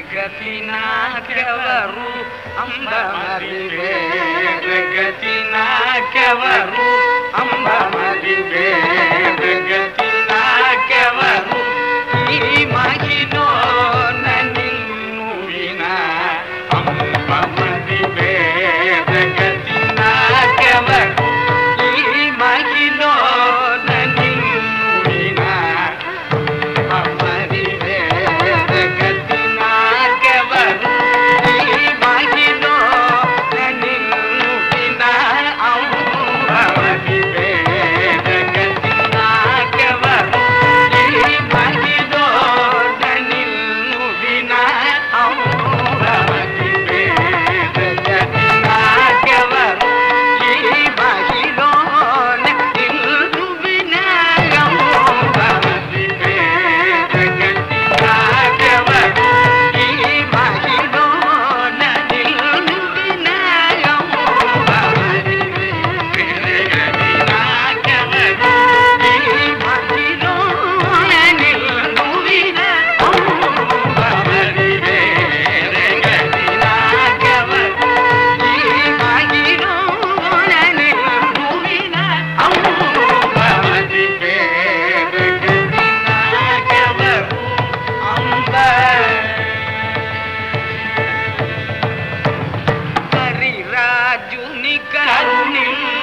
ಜಗತ್ತಿನಾಕೆವರು ಅಂಬ ಮರಿವೆ ಜಗತ್ತಿನಾಕೆವರು ಅಂಬ ಮರಿವೆ கருணில்